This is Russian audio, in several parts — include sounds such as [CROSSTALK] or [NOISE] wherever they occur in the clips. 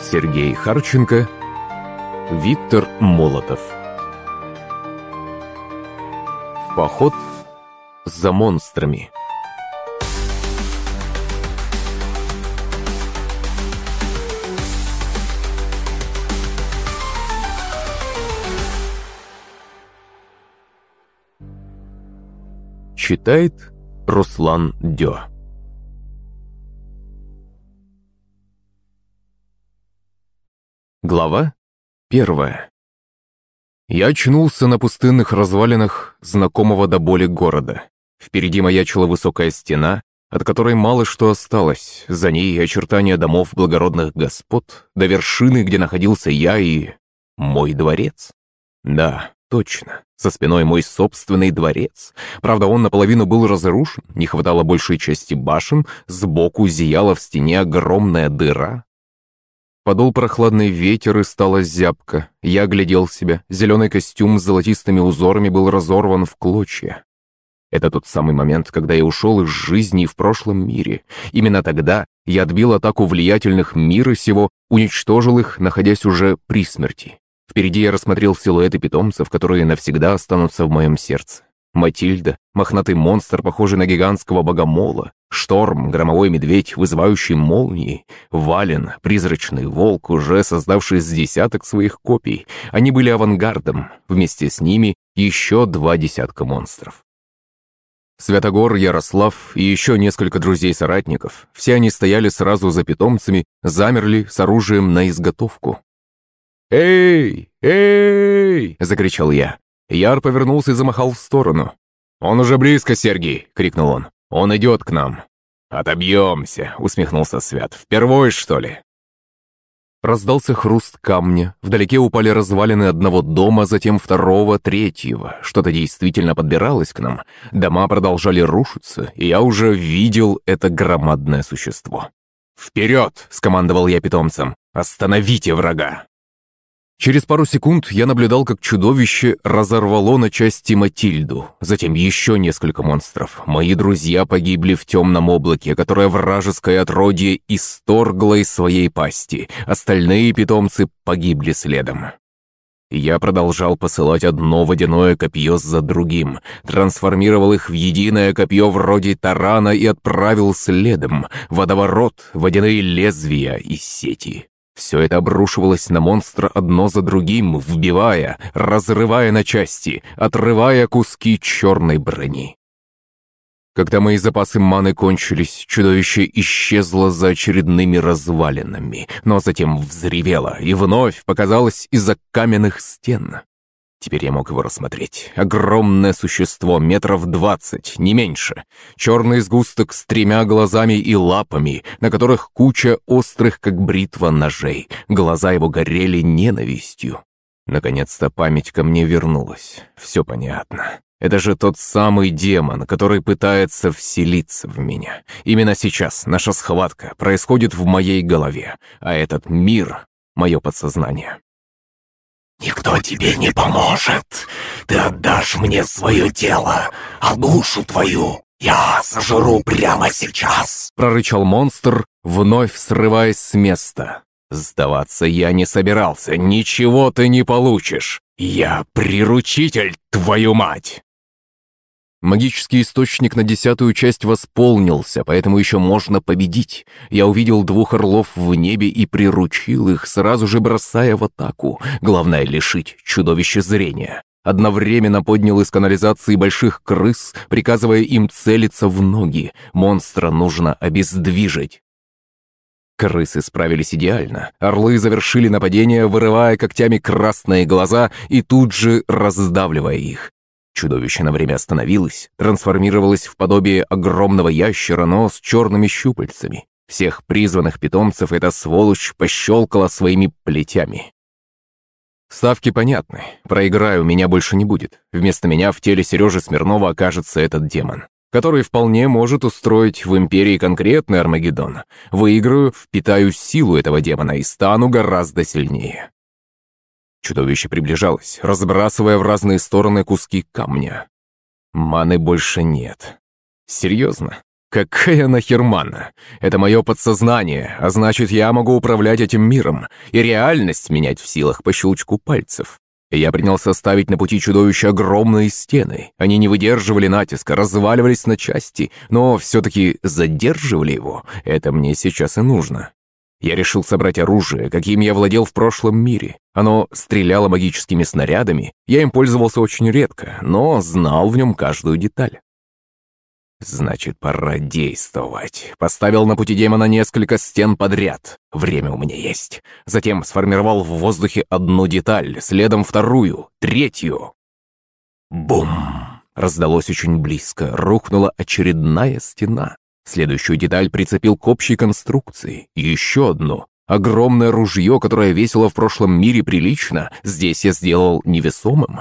Сергей Харченко, Виктор Молотов. В поход за монстрами. Читает Руслан Дё. Глава первая. Я очнулся на пустынных развалинах знакомого до боли города. Впереди маячила высокая стена, от которой мало что осталось. За ней очертания домов благородных господ, до вершины, где находился я и... мой дворец. Да, точно. За спиной мой собственный дворец. Правда, он наполовину был разрушен, не хватало большей части башен, сбоку зияла в стене огромная дыра, Подул прохладный ветер и стала зябко. Я глядел себя. Зеленый костюм с золотистыми узорами был разорван в клочья. Это тот самый момент, когда я ушел из жизни в прошлом мире. Именно тогда я отбил атаку влиятельных мира сего, уничтожил их, находясь уже при смерти. Впереди я рассмотрел силуэты питомцев, которые навсегда останутся в моем сердце. Матильда, мохнатый монстр, похожий на гигантского богомола, Шторм, громовой медведь, вызывающий молнии, Вален, призрачный волк, уже создавший с десяток своих копий. Они были авангардом, вместе с ними еще два десятка монстров. Святогор, Ярослав и еще несколько друзей-соратников, все они стояли сразу за питомцами, замерли с оружием на изготовку. «Эй! Эй!» — закричал я. Яр повернулся и замахал в сторону. «Он уже близко, Сергей!» — крикнул он. «Он идет к нам!» «Отобьемся!» — усмехнулся Свят. «Впервой, что ли?» Раздался хруст камня. Вдалеке упали развалины одного дома, затем второго, третьего. Что-то действительно подбиралось к нам. Дома продолжали рушиться, и я уже видел это громадное существо. «Вперед!» — скомандовал я питомцам. «Остановите врага!» Через пару секунд я наблюдал, как чудовище разорвало на части Матильду, затем еще несколько монстров. Мои друзья погибли в темном облаке, которое вражеское отродье исторгло из своей пасти. Остальные питомцы погибли следом. Я продолжал посылать одно водяное копье за другим, трансформировал их в единое копье вроде тарана и отправил следом, водоворот, водяные лезвия и сети. Все это обрушивалось на монстра одно за другим, вбивая, разрывая на части, отрывая куски черной брони. Когда мои запасы маны кончились, чудовище исчезло за очередными развалинами, но затем взревело и вновь показалось из-за каменных стен. Теперь я мог его рассмотреть. Огромное существо, метров двадцать, не меньше. Черный сгусток с тремя глазами и лапами, на которых куча острых, как бритва, ножей. Глаза его горели ненавистью. Наконец-то память ко мне вернулась. Все понятно. Это же тот самый демон, который пытается вселиться в меня. Именно сейчас наша схватка происходит в моей голове, а этот мир — мое подсознание. «Никто тебе не поможет. Ты отдашь мне свое тело, а душу твою я сожру прямо сейчас!» Прорычал монстр, вновь срываясь с места. «Сдаваться я не собирался, ничего ты не получишь. Я приручитель, твою мать!» Магический источник на десятую часть восполнился, поэтому еще можно победить. Я увидел двух орлов в небе и приручил их, сразу же бросая в атаку. Главное — лишить чудовище зрения. Одновременно поднял из канализации больших крыс, приказывая им целиться в ноги. Монстра нужно обездвижить. Крысы справились идеально. Орлы завершили нападение, вырывая когтями красные глаза и тут же раздавливая их. Чудовище на время остановилось, трансформировалось в подобие огромного ящера, но с черными щупальцами. Всех призванных питомцев эта сволочь пощелкала своими плетями. Ставки понятны. Проиграю, меня больше не будет. Вместо меня в теле Сережи Смирнова окажется этот демон, который вполне может устроить в Империи конкретный Армагеддон. Выиграю, впитаю силу этого демона и стану гораздо сильнее. Чудовище приближалось, разбрасывая в разные стороны куски камня. Маны больше нет. Серьезно? Какая нахер мана? Это мое подсознание, а значит, я могу управлять этим миром и реальность менять в силах по щелчку пальцев. Я принялся ставить на пути чудовища огромные стены. Они не выдерживали натиска, разваливались на части, но все-таки задерживали его. Это мне сейчас и нужно. Я решил собрать оружие, каким я владел в прошлом мире. Оно стреляло магическими снарядами, я им пользовался очень редко, но знал в нем каждую деталь. Значит, пора действовать. Поставил на пути демона несколько стен подряд. Время у меня есть. Затем сформировал в воздухе одну деталь, следом вторую, третью. Бум! Раздалось очень близко, рухнула очередная стена. Следующую деталь прицепил к общей конструкции. Еще одну. Огромное ружье, которое весило в прошлом мире прилично, здесь я сделал невесомым.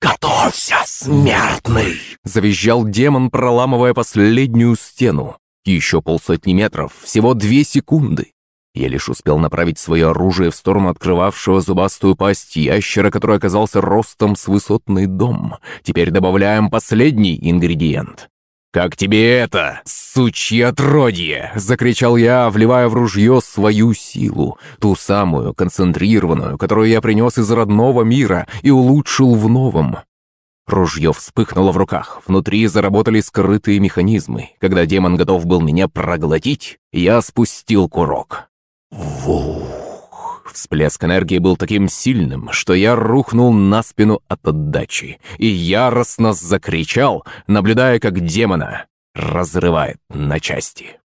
«Готовься, смертный!» Завизжал демон, проламывая последнюю стену. Еще полсотни метров, всего две секунды. Я лишь успел направить свое оружие в сторону открывавшего зубастую пасть ящера, который оказался ростом с высотный дом. Теперь добавляем последний ингредиент. «Как тебе это, сучье отродье?» — закричал я, вливая в ружье свою силу, ту самую, концентрированную, которую я принес из родного мира и улучшил в новом. Ружье вспыхнуло в руках, внутри заработали скрытые механизмы. Когда демон готов был меня проглотить, я спустил курок. Вух! Всплеск энергии был таким сильным, что я рухнул на спину от отдачи и яростно закричал, наблюдая, как демона разрывает на части.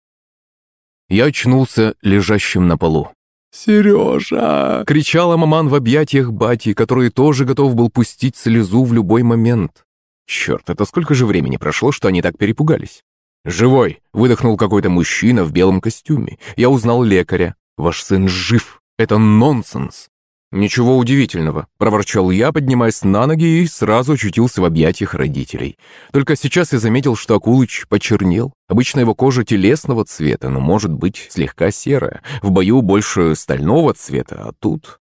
Я очнулся лежащим на полу. «Сережа!» — кричала маман в объятиях бати, который тоже готов был пустить слезу в любой момент. Черт, это сколько же времени прошло, что они так перепугались? «Живой!» — выдохнул какой-то мужчина в белом костюме. Я узнал лекаря. «Ваш сын жив!» Это нонсенс. «Ничего удивительного», – проворчал я, поднимаясь на ноги и сразу очутился в объятиях родителей. Только сейчас я заметил, что Акулыч почернел. Обычно его кожа телесного цвета, но может быть слегка серая. В бою больше стального цвета, а тут...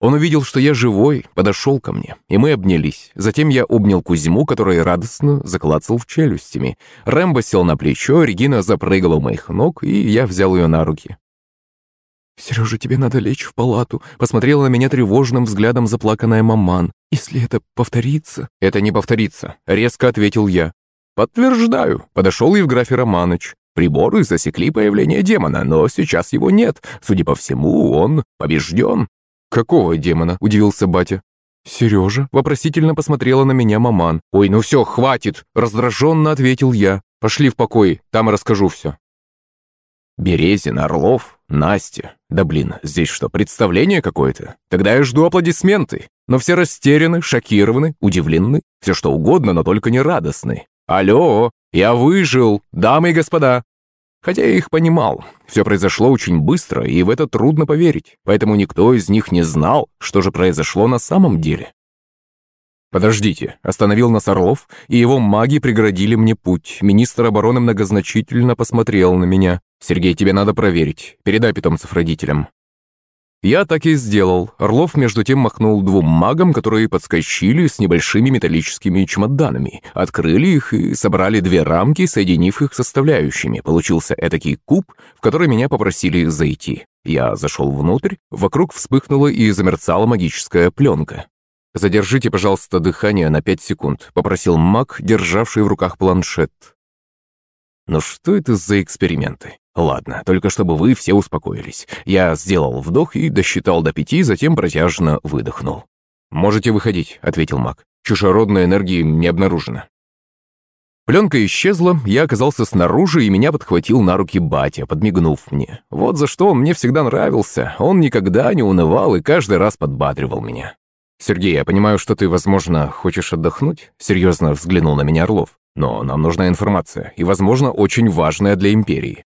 Он увидел, что я живой, подошел ко мне, и мы обнялись. Затем я обнял Кузьму, который радостно заклацал в челюстями. Рэмбо сел на плечо, Регина запрыгала у моих ног, и я взял ее на руки. «Сережа, тебе надо лечь в палату», — посмотрела на меня тревожным взглядом заплаканная маман. «Если это повторится...» «Это не повторится», — резко ответил я. «Подтверждаю», — подошел Евграфий Романыч. Приборы засекли появление демона, но сейчас его нет. Судя по всему, он побежден. «Какого демона?» – удивился батя. «Сережа?» – вопросительно посмотрела на меня маман. «Ой, ну все, хватит!» – раздраженно ответил я. «Пошли в покой, там расскажу все». Березин, Орлов, Настя. Да блин, здесь что, представление какое-то? Тогда я жду аплодисменты. Но все растеряны, шокированы, удивлены. Все что угодно, но только не радостны. Алло, я выжил, дамы и господа. Хотя я их понимал. Все произошло очень быстро, и в это трудно поверить. Поэтому никто из них не знал, что же произошло на самом деле. «Подождите», — остановил нас Орлов, и его маги преградили мне путь. Министр обороны многозначительно посмотрел на меня. «Сергей, тебе надо проверить. Передай питомцев родителям». Я так и сделал. Орлов между тем махнул двум магам, которые подскочили с небольшими металлическими чемоданами, открыли их и собрали две рамки, соединив их составляющими. Получился этакий куб, в который меня попросили зайти. Я зашел внутрь, вокруг вспыхнула и замерцала магическая пленка. «Задержите, пожалуйста, дыхание на пять секунд», — попросил маг, державший в руках планшет. «Ну что это за эксперименты? Ладно, только чтобы вы все успокоились. Я сделал вдох и досчитал до пяти, затем протяжно выдохнул. «Можете выходить», — ответил маг. «Чужеродной энергии не обнаружено». Пленка исчезла, я оказался снаружи, и меня подхватил на руки батя, подмигнув мне. Вот за что он мне всегда нравился. Он никогда не унывал и каждый раз подбадривал меня. «Сергей, я понимаю, что ты, возможно, хочешь отдохнуть?» Серьезно взглянул на меня Орлов. «Но нам нужна информация, и, возможно, очень важная для Империи.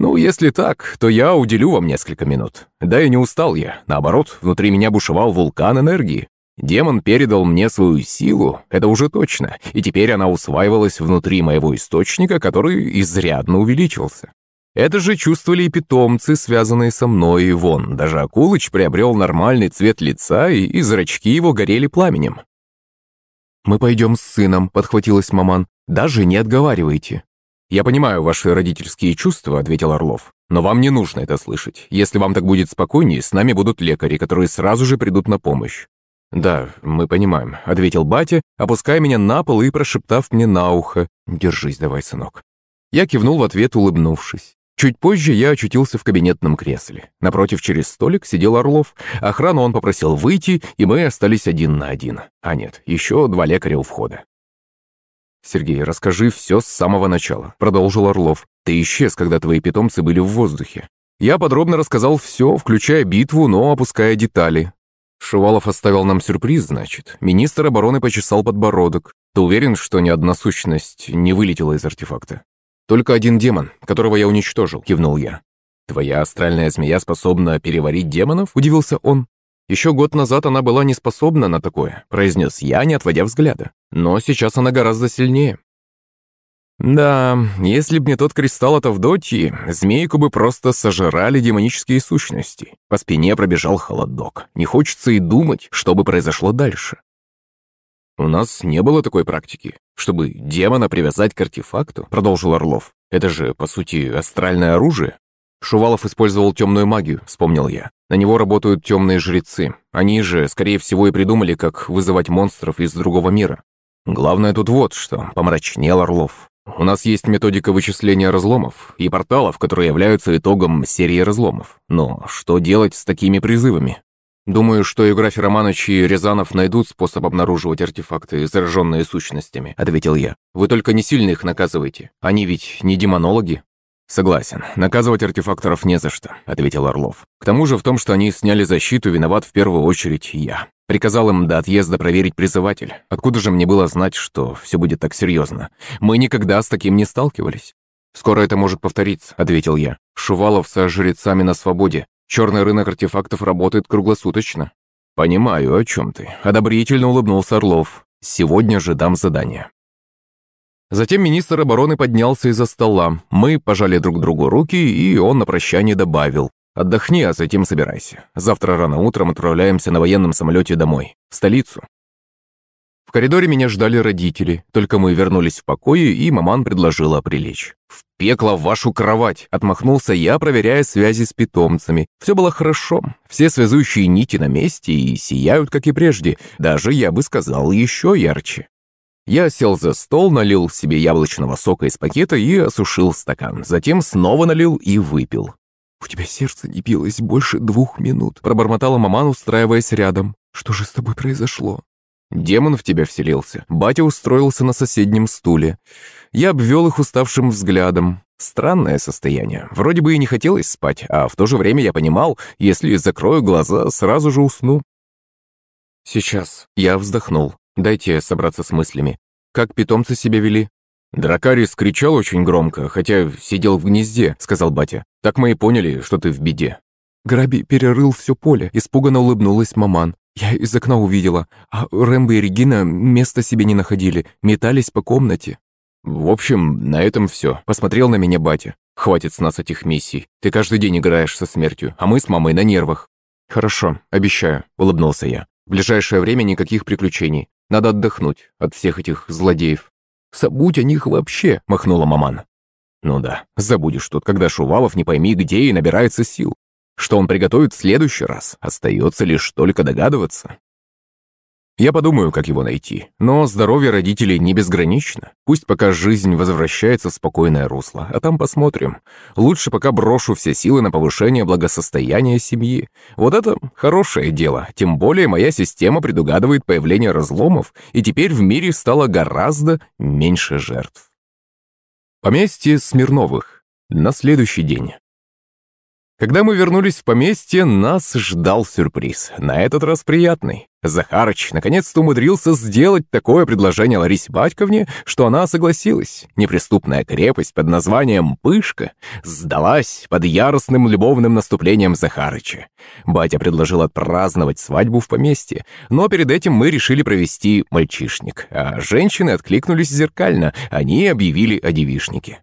«Ну, если так, то я уделю вам несколько минут. Да и не устал я. Наоборот, внутри меня бушевал вулкан энергии. Демон передал мне свою силу, это уже точно, и теперь она усваивалась внутри моего источника, который изрядно увеличился. Это же чувствовали и питомцы, связанные со мной, и вон, даже Акулыч приобрел нормальный цвет лица, и, и зрачки его горели пламенем. «Мы пойдем с сыном», — подхватилась маман. «Даже не отговаривайте». «Я понимаю ваши родительские чувства», — ответил Орлов. «Но вам не нужно это слышать. Если вам так будет спокойнее, с нами будут лекари, которые сразу же придут на помощь». «Да, мы понимаем», — ответил батя, опуская меня на пол и прошептав мне на ухо. «Держись давай, сынок». Я кивнул в ответ, улыбнувшись. Чуть позже я очутился в кабинетном кресле. Напротив через столик сидел Орлов. Охрану он попросил выйти, и мы остались один на один. А нет, еще два лекаря у входа. «Сергей, расскажи все с самого начала», — продолжил Орлов. «Ты исчез, когда твои питомцы были в воздухе. Я подробно рассказал все, включая битву, но опуская детали. Шувалов оставил нам сюрприз, значит. Министр обороны почесал подбородок. Ты уверен, что ни одна сущность не вылетела из артефакта? Только один демон, которого я уничтожил, кивнул я. Твоя астральная змея способна переварить демонов? Удивился он. Еще год назад она была не способна на такое, произнес я, не отводя взгляда. Но сейчас она гораздо сильнее. Да, если б не тот кристалл от Авдотьи, змейку бы просто сожрали демонические сущности. По спине пробежал холодок. Не хочется и думать, что бы произошло дальше. «У нас не было такой практики, чтобы демона привязать к артефакту», — продолжил Орлов. «Это же, по сути, астральное оружие». Шувалов использовал темную магию, вспомнил я. На него работают темные жрецы. Они же, скорее всего, и придумали, как вызывать монстров из другого мира. Главное тут вот что, помрачнел Орлов. У нас есть методика вычисления разломов и порталов, которые являются итогом серии разломов. Но что делать с такими призывами? Думаю, что Евграфий Романович и Рязанов найдут способ обнаруживать артефакты, зараженные сущностями, ответил я. Вы только не сильно их наказываете. Они ведь не демонологи. «Согласен. Наказывать артефакторов не за что», — ответил Орлов. «К тому же в том, что они сняли защиту, виноват в первую очередь я. Приказал им до отъезда проверить призыватель. Откуда же мне было знать, что все будет так серьезно? Мы никогда с таким не сталкивались». «Скоро это может повториться», — ответил я. «Шувалов со жрецами на свободе. Черный рынок артефактов работает круглосуточно». «Понимаю, о чем ты», — одобрительно улыбнулся Орлов. «Сегодня же дам задание». Затем министр обороны поднялся из-за стола. Мы пожали друг другу руки, и он на прощание добавил. «Отдохни, а затем собирайся. Завтра рано утром отправляемся на военном самолете домой, в столицу». В коридоре меня ждали родители. Только мы вернулись в покое, и маман предложила прилечь. «В пекло в вашу кровать!» – отмахнулся я, проверяя связи с питомцами. Все было хорошо. Все связующие нити на месте и сияют, как и прежде. Даже, я бы сказал, еще ярче. Я сел за стол, налил себе яблочного сока из пакета и осушил стакан. Затем снова налил и выпил. «У тебя сердце не билось больше двух минут», — пробормотала маман, устраиваясь рядом. «Что же с тобой произошло?» «Демон в тебя вселился. Батя устроился на соседнем стуле. Я обвел их уставшим взглядом. Странное состояние. Вроде бы и не хотелось спать, а в то же время я понимал, если закрою глаза, сразу же усну. Сейчас. Я вздохнул. Дайте собраться с мыслями. Как питомцы себя вели?» «Дракарис кричал очень громко, хотя сидел в гнезде», — сказал батя. «Так мы и поняли, что ты в беде». Граби перерыл все поле, испуганно улыбнулась маман. Я из окна увидела, а Рэмбо и Регина места себе не находили, метались по комнате. «В общем, на этом все», — посмотрел на меня батя. «Хватит с нас этих миссий. Ты каждый день играешь со смертью, а мы с мамой на нервах». «Хорошо, обещаю», — улыбнулся я. «В ближайшее время никаких приключений. Надо отдохнуть от всех этих злодеев. Забудь о них вообще, махнула маман. Ну да, забудешь тут, когда Шувалов не пойми где и набирается сил. Что он приготовит в следующий раз, остается лишь только догадываться. Я подумаю, как его найти. Но здоровье родителей не безгранично. Пусть пока жизнь возвращается в спокойное русло, а там посмотрим. Лучше пока брошу все силы на повышение благосостояния семьи. Вот это хорошее дело. Тем более моя система предугадывает появление разломов, и теперь в мире стало гораздо меньше жертв. Поместье Смирновых. На следующий день. Когда мы вернулись в поместье, нас ждал сюрприз. На этот раз приятный. Захарыч наконец-то умудрился сделать такое предложение Ларисе Батьковне, что она согласилась. Неприступная крепость под названием Пышка сдалась под яростным любовным наступлением Захарыча. Батя предложил отпраздновать свадьбу в поместье, но перед этим мы решили провести мальчишник, а женщины откликнулись зеркально, они объявили о девишнике.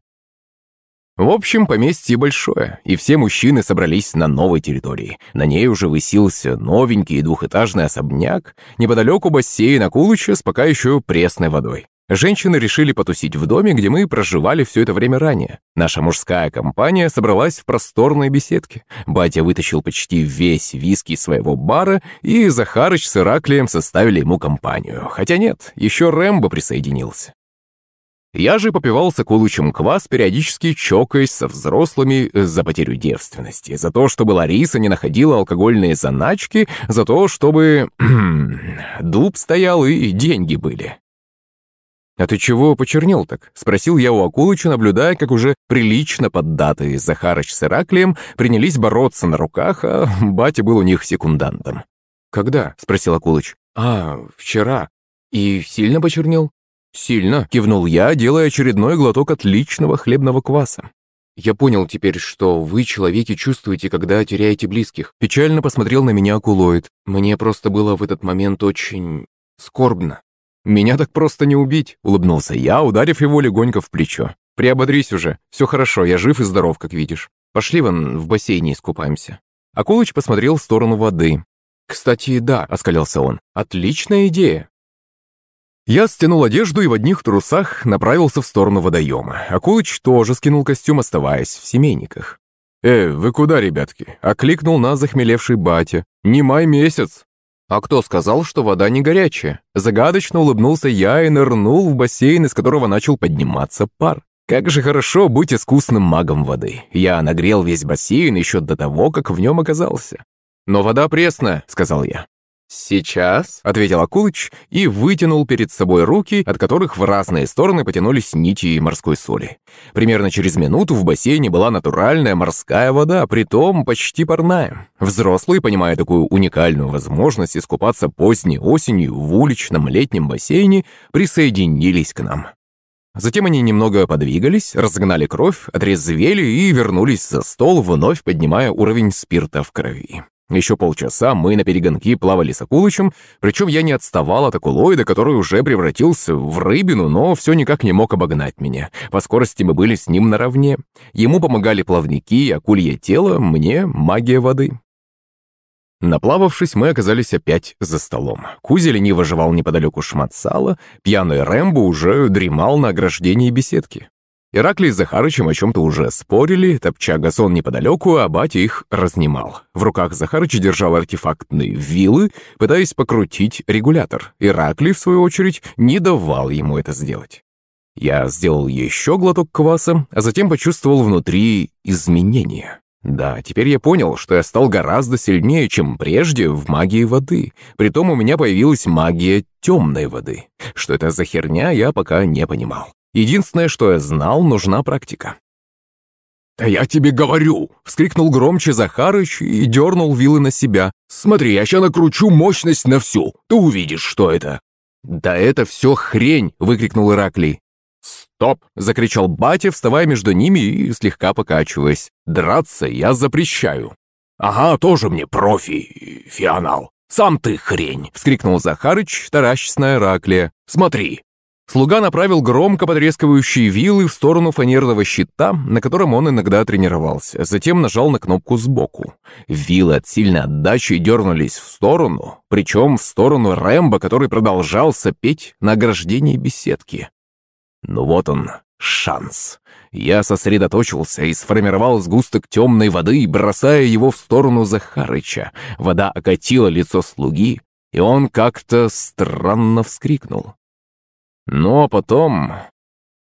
В общем, поместье большое, и все мужчины собрались на новой территории. На ней уже высился новенький двухэтажный особняк, неподалеку бассейн Акулыча с пока еще пресной водой. Женщины решили потусить в доме, где мы проживали все это время ранее. Наша мужская компания собралась в просторной беседке. Батя вытащил почти весь виски своего бара, и Захарыч с Ираклием составили ему компанию. Хотя нет, еще Рэмбо присоединился. Я же попивал с Акулычем квас, периодически чокаясь со взрослыми за потерю девственности, за то, чтобы Лариса не находила алкогольные заначки, за то, чтобы [CLEARS THROAT] дуб стоял и деньги были. «А ты чего почернел так?» — спросил я у Акулыча, наблюдая, как уже прилично поддатые Захарыч с Ираклием принялись бороться на руках, а [LAUGHS] батя был у них секундантом. «Когда?» — спросил Акулыч. «А, вчера. И сильно почернел?» «Сильно», — кивнул я, делая очередной глоток отличного хлебного кваса. «Я понял теперь, что вы, человеки, чувствуете, когда теряете близких». Печально посмотрел на меня Акулоид. Мне просто было в этот момент очень... скорбно. «Меня так просто не убить», — улыбнулся я, ударив его легонько в плечо. «Приободрись уже. Все хорошо, я жив и здоров, как видишь. Пошли вон в бассейне искупаемся». Акулыч посмотрел в сторону воды. «Кстати, да», — оскалился он, — «отличная идея». Я стянул одежду и в одних трусах направился в сторону водоема. Акулыч тоже скинул костюм, оставаясь в семейниках. «Э, вы куда, ребятки?» — окликнул нас захмелевший батя. «Не май месяц!» «А кто сказал, что вода не горячая?» Загадочно улыбнулся я и нырнул в бассейн, из которого начал подниматься пар. Как же хорошо быть искусным магом воды. Я нагрел весь бассейн еще до того, как в нем оказался. «Но вода пресная», — сказал я. «Сейчас», — ответил Акулыч и вытянул перед собой руки, от которых в разные стороны потянулись нити морской соли. Примерно через минуту в бассейне была натуральная морская вода, притом почти парная. Взрослые, понимая такую уникальную возможность искупаться поздней осенью в уличном летнем бассейне, присоединились к нам. Затем они немного подвигались, разогнали кровь, отрезвели и вернулись за стол, вновь поднимая уровень спирта в крови. Еще полчаса мы на перегонки плавали с Акулычем, причем я не отставал от Акулоида, который уже превратился в рыбину, но все никак не мог обогнать меня. По скорости мы были с ним наравне. Ему помогали плавники, акулье тело, мне магия воды. Наплававшись, мы оказались опять за столом. Кузя лениво жевал неподалеку шмат сала, пьяный Рэмбо уже дремал на ограждении беседки. Ираклий с Захарычем о чем-то уже спорили, топча газон неподалеку, а батя их разнимал. В руках Захарыч держал артефактные вилы, пытаясь покрутить регулятор. Ираклий, в свою очередь, не давал ему это сделать. Я сделал еще глоток кваса, а затем почувствовал внутри изменения. Да, теперь я понял, что я стал гораздо сильнее, чем прежде в магии воды. Притом у меня появилась магия темной воды. Что это за херня, я пока не понимал. Единственное, что я знал, нужна практика. «Да я тебе говорю!» — вскрикнул громче Захарыч и дернул вилы на себя. «Смотри, я сейчас накручу мощность на всю. Ты увидишь, что это!» «Да это все хрень!» — выкрикнул Ираклий. «Стоп!» — закричал батя, вставая между ними и слегка покачиваясь. «Драться я запрещаю!» «Ага, тоже мне профи, фионал. Сам ты хрень!» — вскрикнул Захарыч, таращись на Ираклия. «Смотри, Слуга направил громко потрескивающие вилы в сторону фанерного щита, на котором он иногда тренировался. Затем нажал на кнопку сбоку. Вилы от сильной отдачи дернулись в сторону, причем в сторону Рэмбо, который продолжал сопеть на ограждении беседки. Ну вот он, шанс. Я сосредоточился и сформировал сгусток темной воды, бросая его в сторону Захарыча. Вода окатила лицо слуги, и он как-то странно вскрикнул. Но потом